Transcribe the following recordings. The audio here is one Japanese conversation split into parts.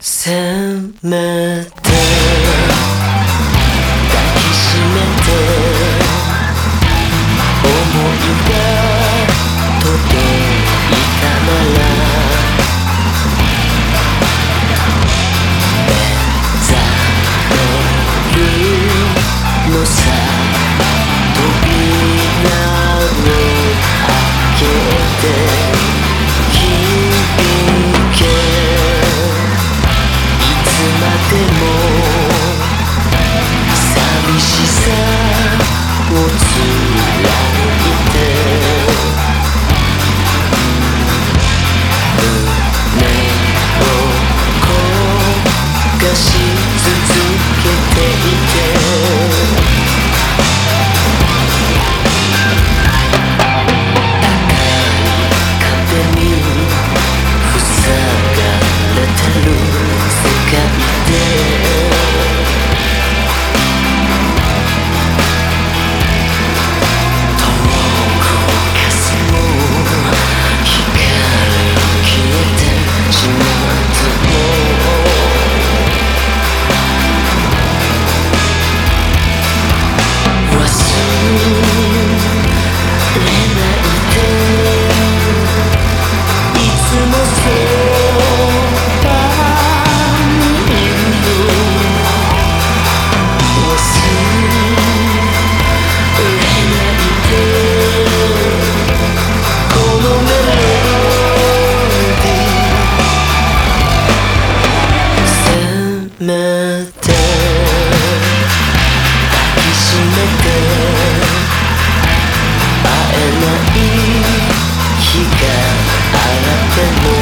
せめて会えない日があっても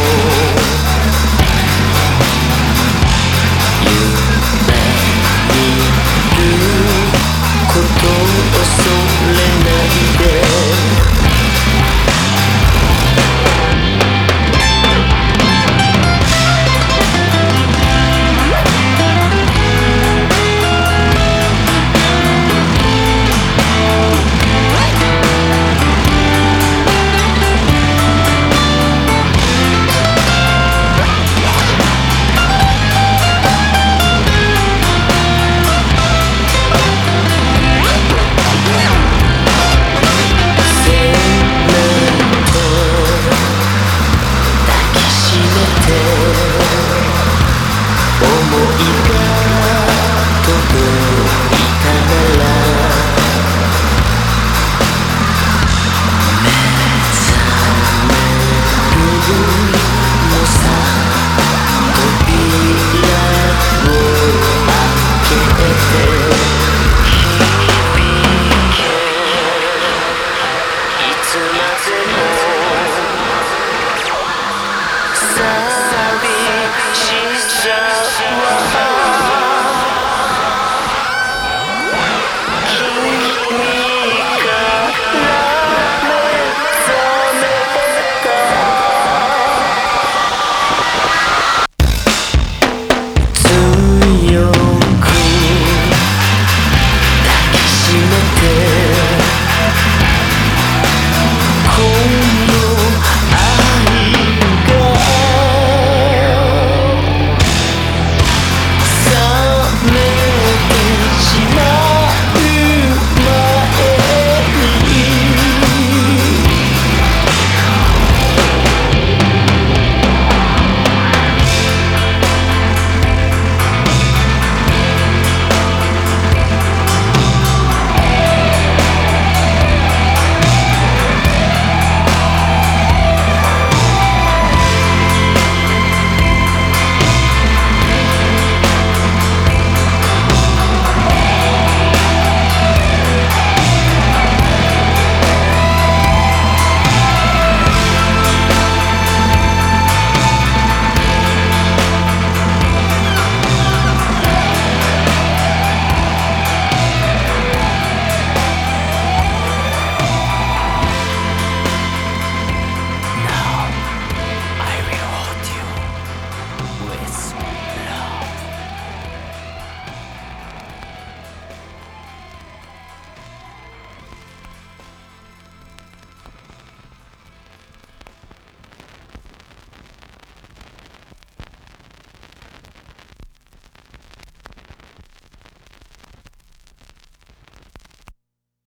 tonight and more.